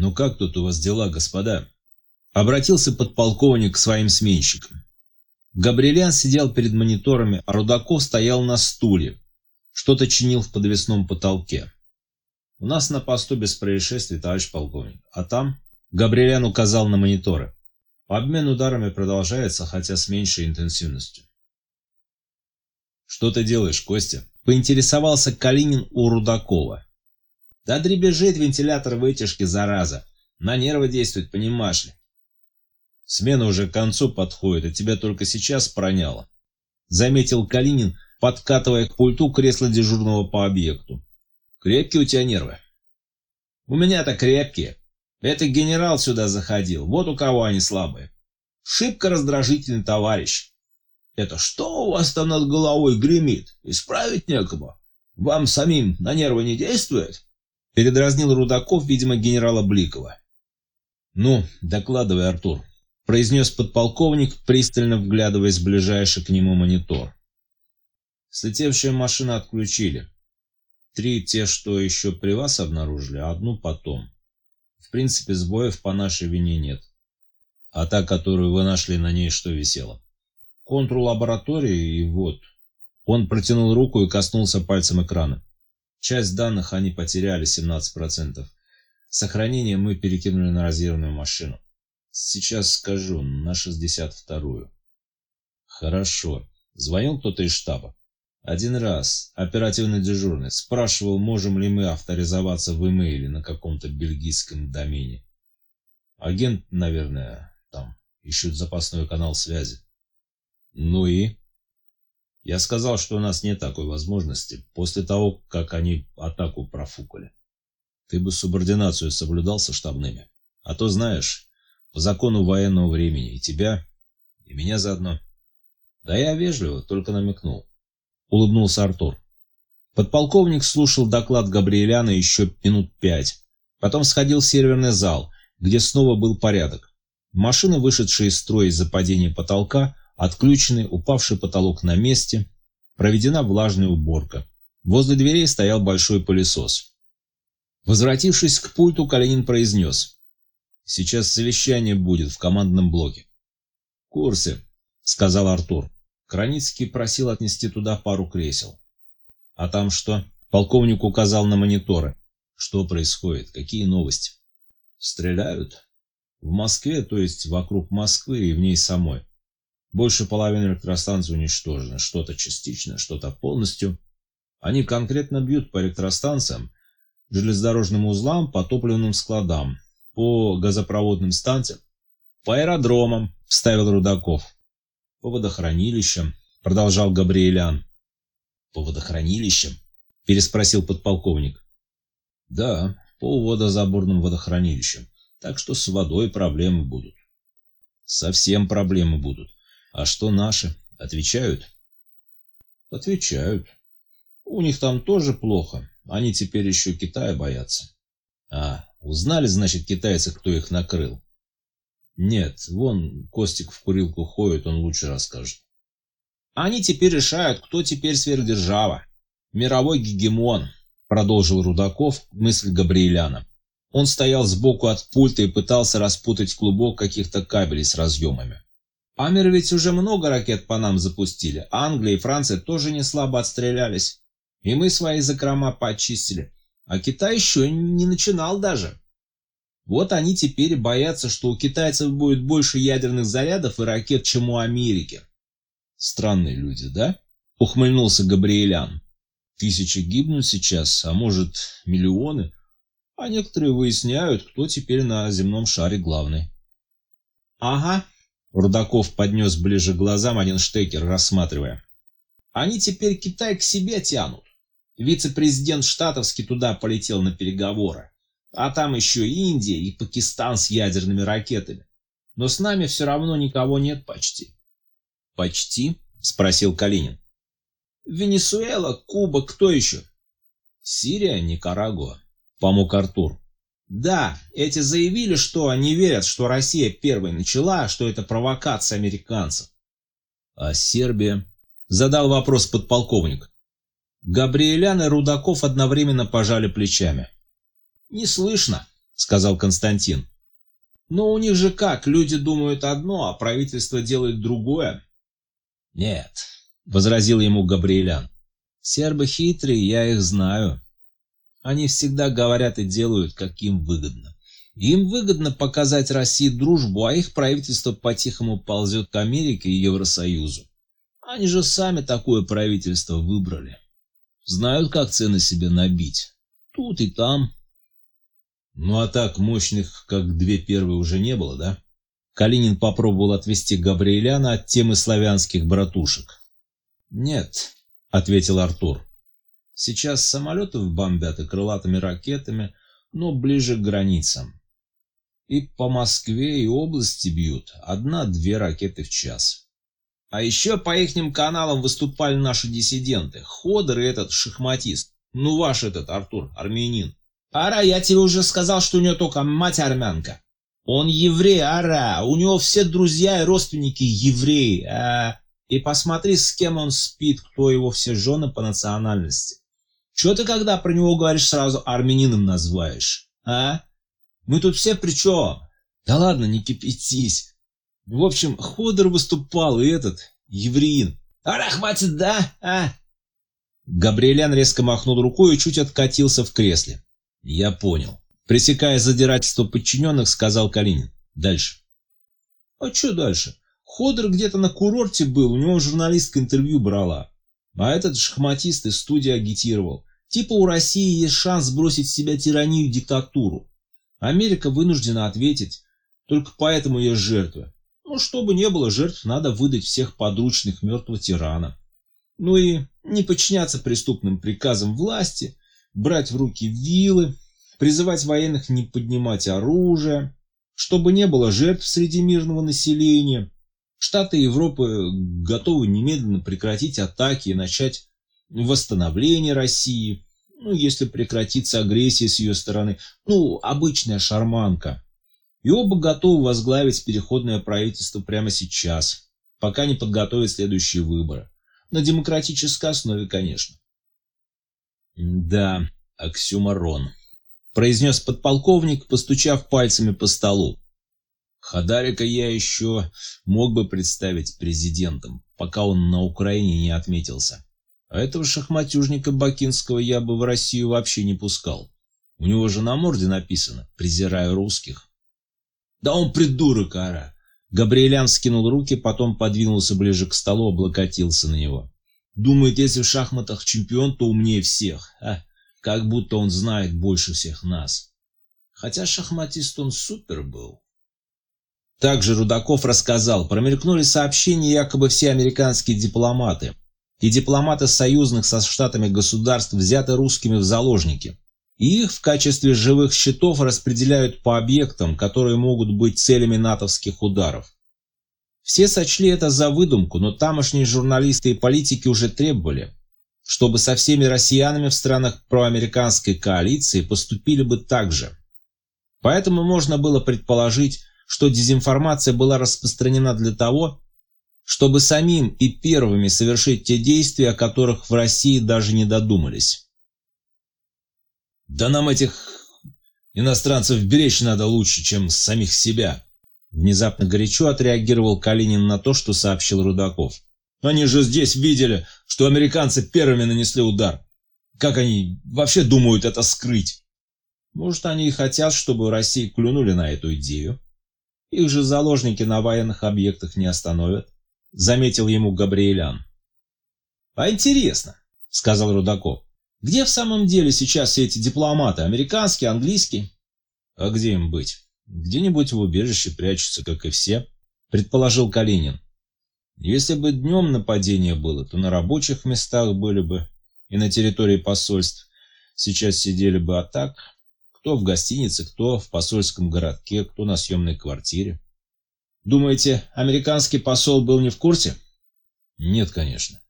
«Ну как тут у вас дела, господа?» Обратился подполковник к своим сменщикам. Габриэлян сидел перед мониторами, а Рудаков стоял на стуле. Что-то чинил в подвесном потолке. «У нас на посту без происшествий, товарищ полковник. А там?» Габриэлян указал на мониторы. Обмен ударами продолжается, хотя с меньшей интенсивностью. «Что ты делаешь, Костя?» – поинтересовался Калинин у Рудакова. «Да дребезжит вентилятор вытяжки, зараза. На нервы действует, понимаешь ли. Смена уже к концу подходит, и тебя только сейчас проняло», – заметил Калинин, подкатывая к пульту кресло дежурного по объекту. «Крепкие у тебя нервы?» «У меня-то крепкие. Это генерал сюда заходил, вот у кого они слабые. Шибко раздражительный товарищ. Это что у вас там над головой гремит? Исправить некому? Вам самим на нервы не действует? Передразнил Рудаков, видимо, генерала Бликова. Ну, докладывай, Артур, произнес подполковник, пристально вглядываясь в ближайший к нему монитор. Слетевшие машины отключили. Три те, что еще при вас обнаружили, а одну потом. В принципе, сбоев по нашей вине нет. А та, которую вы нашли, на ней что висело? контур лаборатории, и вот. Он протянул руку и коснулся пальцем экрана. Часть данных они потеряли, 17%. Сохранение мы перекинули на резервную машину. Сейчас скажу, на 62-ю. Хорошо. Звонил кто-то из штаба? Один раз. Оперативный дежурный. Спрашивал, можем ли мы авторизоваться в имейле на каком-то бельгийском домене. Агент, наверное, там ищут запасной канал связи. Ну и? Я сказал, что у нас нет такой возможности после того, как они атаку профукали. Ты бы субординацию соблюдал со штабными. А то, знаешь, по закону военного времени и тебя, и меня заодно. Да я вежливо, только намекнул. Улыбнулся Артур. Подполковник слушал доклад Габриэляна еще минут пять. Потом сходил в серверный зал, где снова был порядок. Машины, вышедшие из строя из-за падения потолка, Отключенный, упавший потолок на месте, проведена влажная уборка. Возле дверей стоял большой пылесос. Возвратившись к пульту, Калинин произнес. «Сейчас совещание будет в командном блоке». «В курсе», — сказал Артур. Краницкий просил отнести туда пару кресел. «А там что?» — полковник указал на мониторы. «Что происходит? Какие новости?» «Стреляют?» «В Москве, то есть вокруг Москвы и в ней самой. Больше половины электростанций уничтожено, что-то частично, что-то полностью. Они конкретно бьют по электростанциям, железнодорожным узлам, по топливным складам, по газопроводным станциям, по аэродромам, вставил Рудаков. По водохранилищам, продолжал Габриэлян. По водохранилищам? Переспросил подполковник. Да, по водозаборным водохранилищам. Так что с водой проблемы будут. Совсем проблемы будут. А что наши? Отвечают? Отвечают. У них там тоже плохо. Они теперь еще Китая боятся. А, узнали, значит, китайцы, кто их накрыл? Нет, вон Костик в курилку ходит, он лучше расскажет. Они теперь решают, кто теперь сверхдержава. Мировой гегемон, продолжил Рудаков мысль Габриэляна. Он стоял сбоку от пульта и пытался распутать клубок каких-то кабелей с разъемами. Амер ведь уже много ракет по нам запустили. Англия и Франция тоже не слабо отстрелялись. И мы свои закрома почистили. А Китай еще не начинал даже. Вот они теперь боятся, что у китайцев будет больше ядерных зарядов и ракет, чем у Америки. Странные люди, да? Ухмыльнулся Габриэлян. Тысячи гибнут сейчас, а может миллионы. А некоторые выясняют, кто теперь на земном шаре главный. Ага, Рудаков поднес ближе к глазам один штекер, рассматривая. Они теперь Китай к себе тянут. Вице-президент Штатовский туда полетел на переговоры. А там еще Индия, и Пакистан с ядерными ракетами. Но с нами все равно никого нет почти. «Почти?» – спросил Калинин. «Венесуэла, Куба, кто еще?» «Сирия, Никарагуа», – помог Артур. Да, эти заявили, что они верят, что Россия первой начала, что это провокация американцев. А Сербия? Задал вопрос подполковник. Габриэлян и Рудаков одновременно пожали плечами. Не слышно, сказал Константин. Но у них же как, люди думают одно, а правительство делает другое. Нет, возразил ему Габриэлян. Сербы хитрые, я их знаю. Они всегда говорят и делают, как им выгодно. Им выгодно показать России дружбу, а их правительство по-тихому ползет к Америке и Евросоюзу. Они же сами такое правительство выбрали. Знают, как цены себе набить. Тут и там. Ну а так мощных, как две первые, уже не было, да? Калинин попробовал отвести Габриэляна от темы славянских братушек. «Нет», — ответил Артур. «Сейчас самолетов бомбят и крылатыми ракетами, но ближе к границам. И по Москве и области бьют одна-две ракеты в час. А еще по ихним каналам выступали наши диссиденты, Ходор и этот шахматист. Ну ваш этот, Артур, армянин. Ара, я тебе уже сказал, что у него только мать армянка. Он еврей, ара, у него все друзья и родственники евреи. А... И посмотри, с кем он спит, кто его все жены по национальности. Че ты, когда про него говоришь, сразу армянином называешь, а? Мы тут все при чем? Да ладно, не кипятись. В общем, Ходор выступал, и этот, евреин. Ара, хватит, да, а? Габриэлян резко махнул рукой и чуть откатился в кресле. Я понял. Пресекая задирательство подчиненных, сказал Калинин. Дальше. А что дальше? Ходор где-то на курорте был, у него журналистка интервью брала. А этот шахматист из студии агитировал. Типа у России есть шанс сбросить с себя тиранию и диктатуру. Америка вынуждена ответить, только поэтому есть жертвы. Ну, чтобы не было жертв, надо выдать всех подручных мертвого тирана. Ну и не подчиняться преступным приказам власти, брать в руки вилы, призывать военных не поднимать оружие, чтобы не было жертв среди мирного населения. Штаты Европы готовы немедленно прекратить атаки и начать восстановление России, ну, если прекратится агрессия с ее стороны, ну, обычная шарманка. И оба готовы возглавить переходное правительство прямо сейчас, пока не подготовят следующие выборы. На демократической основе, конечно. Да, оксюмарон, произнес подполковник, постучав пальцами по столу. Хадарика я еще мог бы представить президентом, пока он на Украине не отметился. А этого шахматюжника Бакинского я бы в Россию вообще не пускал. У него же на морде написано «Презираю русских». Да он придурок, ара. Габриэлян скинул руки, потом подвинулся ближе к столу, облокотился на него. Думает, если в шахматах чемпион, то умнее всех. А, как будто он знает больше всех нас. Хотя шахматист он супер был. Также Рудаков рассказал, промелькнули сообщения, якобы все американские дипломаты и дипломаты союзных со штатами государств взяты русскими в заложники. И их в качестве живых щитов распределяют по объектам, которые могут быть целями натовских ударов. Все сочли это за выдумку, но тамошние журналисты и политики уже требовали, чтобы со всеми россиянами в странах проамериканской коалиции поступили бы так же. Поэтому можно было предположить, что дезинформация была распространена для того, чтобы самим и первыми совершить те действия, о которых в России даже не додумались. «Да нам этих иностранцев беречь надо лучше, чем самих себя», Внезапно горячо отреагировал Калинин на то, что сообщил Рудаков. «Они же здесь видели, что американцы первыми нанесли удар. Как они вообще думают это скрыть?» «Может, они и хотят, чтобы России клюнули на эту идею? Их же заложники на военных объектах не остановят», — заметил ему Габриэлян. «А интересно», — сказал Рудаков, — «где в самом деле сейчас все эти дипломаты, американские, английские?» «А где им быть?» Где-нибудь в убежище прячутся, как и все, предположил Калинин. Если бы днем нападение было, то на рабочих местах были бы и на территории посольств. Сейчас сидели бы а так, кто в гостинице, кто в посольском городке, кто на съемной квартире. Думаете, американский посол был не в курсе? Нет, конечно.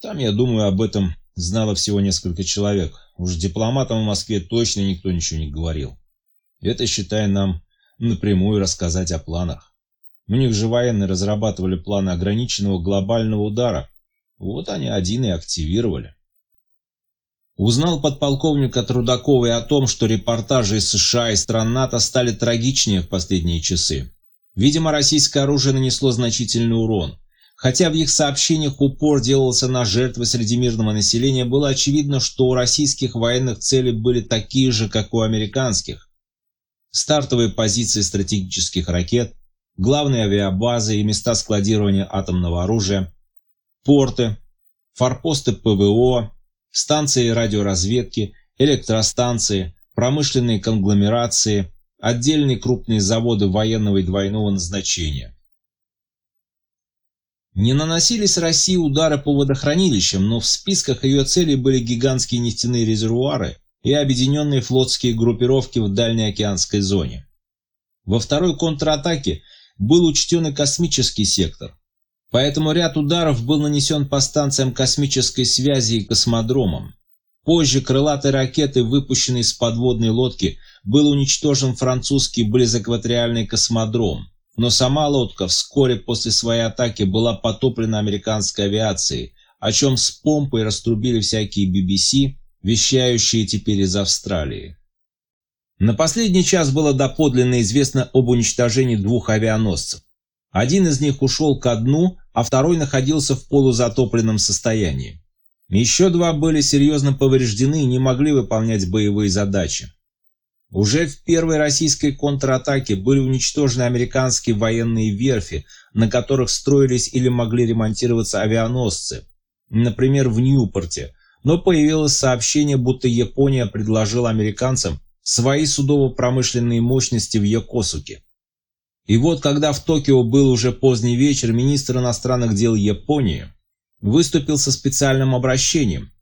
Там, я думаю, об этом знало всего несколько человек. Уж дипломатам в Москве точно никто ничего не говорил. Это, считай, нам напрямую рассказать о планах. У них же военные разрабатывали планы ограниченного глобального удара. Вот они один и активировали. Узнал подполковник от Рудаковой о том, что репортажи из США и стран НАТО стали трагичнее в последние часы. Видимо, российское оружие нанесло значительный урон. Хотя в их сообщениях упор делался на жертвы среди мирного населения, было очевидно, что у российских военных цели были такие же, как у американских. Стартовые позиции стратегических ракет, главные авиабазы и места складирования атомного оружия, порты, форпосты ПВО, станции радиоразведки, электростанции, промышленные конгломерации, отдельные крупные заводы военного и двойного назначения. Не наносились России удары по водохранилищам, но в списках ее целей были гигантские нефтяные резервуары и объединенные флотские группировки в дальней океанской зоне. Во второй контратаке был учтен и космический сектор, Поэтому ряд ударов был нанесен по станциям космической связи и космодромам. Позже крылатой ракеты, выпущенной с подводной лодки, был уничтожен французский близэкваториальный космодром, но сама лодка вскоре после своей атаки была потоплена американской авиацией, о чем с помпой раструбили всякие BBC, вещающие теперь из Австралии. На последний час было доподлинно известно об уничтожении двух авианосцев. Один из них ушел ко дну, а второй находился в полузатопленном состоянии. Еще два были серьезно повреждены и не могли выполнять боевые задачи. Уже в первой российской контратаке были уничтожены американские военные верфи, на которых строились или могли ремонтироваться авианосцы, например, в Ньюпорте, но появилось сообщение, будто Япония предложила американцам свои судово-промышленные мощности в Йокосуке. И вот, когда в Токио был уже поздний вечер, министр иностранных дел Японии выступил со специальным обращением,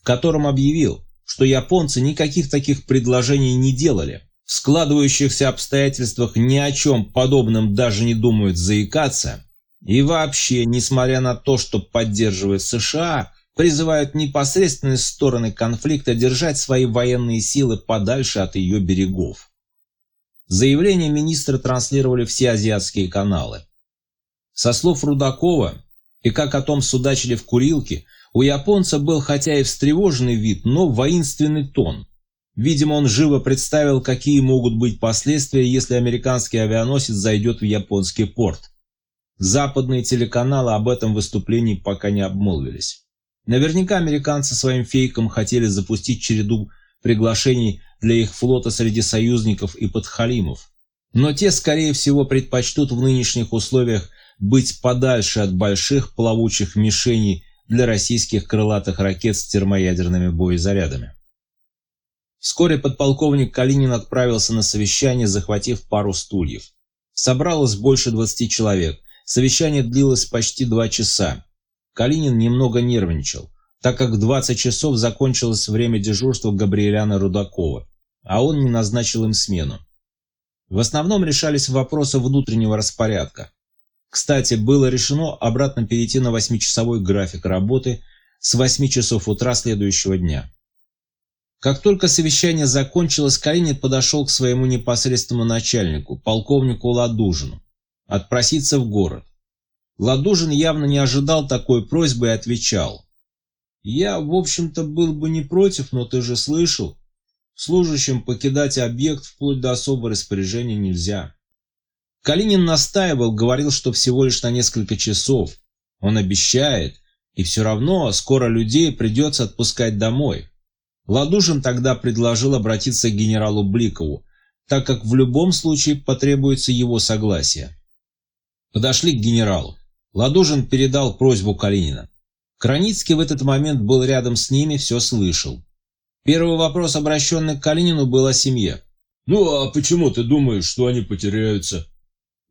в котором объявил, что японцы никаких таких предложений не делали. В складывающихся обстоятельствах ни о чем подобном даже не думают заикаться. И вообще, несмотря на то, что поддерживают США, призывают непосредственные стороны конфликта держать свои военные силы подальше от ее берегов. Заявление министра транслировали все азиатские каналы. Со слов Рудакова, и как о том судачили в курилке, у японца был хотя и встревоженный вид, но воинственный тон. Видимо, он живо представил, какие могут быть последствия, если американский авианосец зайдет в японский порт. Западные телеканалы об этом выступлении пока не обмолвились. Наверняка американцы своим фейком хотели запустить череду приглашений для их флота среди союзников и подхалимов. Но те, скорее всего, предпочтут в нынешних условиях быть подальше от больших плавучих мишеней для российских крылатых ракет с термоядерными боезарядами. Вскоре подполковник Калинин отправился на совещание, захватив пару стульев. Собралось больше 20 человек. Совещание длилось почти два часа. Калинин немного нервничал, так как в 20 часов закончилось время дежурства Габриэляна Рудакова а он не назначил им смену. В основном решались вопросы внутреннего распорядка. Кстати, было решено обратно перейти на восьмичасовой график работы с 8 часов утра следующего дня. Как только совещание закончилось, Калинин подошел к своему непосредственному начальнику, полковнику Ладужину, отпроситься в город. Ладужин явно не ожидал такой просьбы и отвечал. «Я, в общем-то, был бы не против, но ты же слышал, Служащим покидать объект вплоть до особого распоряжения нельзя. Калинин настаивал, говорил, что всего лишь на несколько часов. Он обещает, и все равно скоро людей придется отпускать домой. Ладужин тогда предложил обратиться к генералу Бликову, так как в любом случае потребуется его согласие. Подошли к генералу. Ладужин передал просьбу Калинина. Краницкий в этот момент был рядом с ними, все слышал. Первый вопрос, обращенный к Калинину, был о семье. «Ну, а почему ты думаешь, что они потеряются?»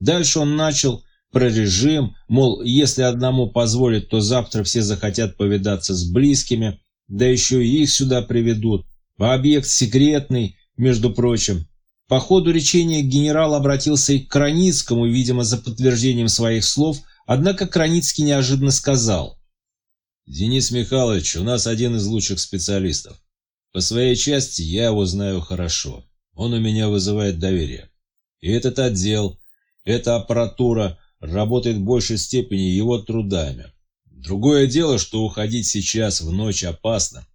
Дальше он начал про режим, мол, если одному позволить, то завтра все захотят повидаться с близкими, да еще и их сюда приведут. Объект секретный, между прочим. По ходу речения генерал обратился и к Краницкому, видимо, за подтверждением своих слов, однако Краницкий неожиданно сказал. «Денис Михайлович, у нас один из лучших специалистов. По своей части я его знаю хорошо. Он у меня вызывает доверие. И этот отдел, эта аппаратура работает в большей степени его трудами. Другое дело, что уходить сейчас в ночь опасно.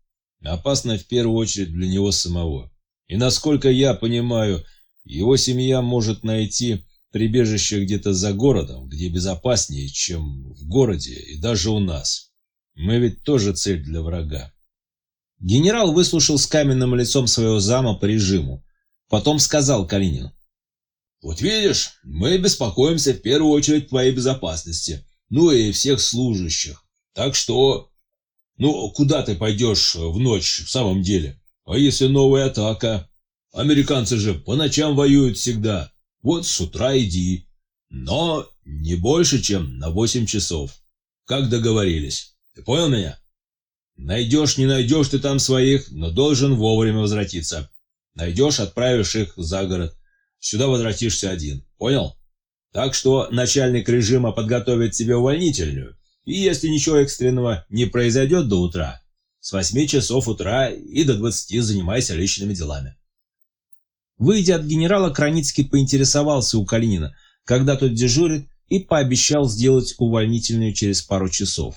опасна в первую очередь для него самого. И насколько я понимаю, его семья может найти прибежище где-то за городом, где безопаснее, чем в городе и даже у нас. Мы ведь тоже цель для врага. Генерал выслушал с каменным лицом своего зама по режиму. Потом сказал Калинину. «Вот видишь, мы беспокоимся в первую очередь твоей безопасности, ну и всех служащих. Так что... Ну, куда ты пойдешь в ночь в самом деле? А если новая атака? Американцы же по ночам воюют всегда. Вот с утра иди. Но не больше, чем на восемь часов. Как договорились. Ты понял меня? Найдешь, не найдешь ты там своих, но должен вовремя возвратиться. Найдешь, отправишь их за город. Сюда возвратишься один. Понял? Так что начальник режима подготовит тебе увольнительную. И если ничего экстренного не произойдет до утра, с 8 часов утра и до 20 занимайся личными делами. Выйдя от генерала, Краницкий поинтересовался у Калинина, когда тот дежурит, и пообещал сделать увольнительную через пару часов.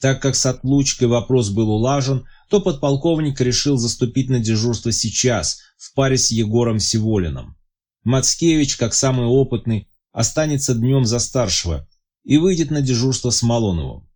Так как с отлучкой вопрос был улажен, то подполковник решил заступить на дежурство сейчас, в паре с Егором Сиволиным. Мацкевич, как самый опытный, останется днем за старшего и выйдет на дежурство с Малоновым.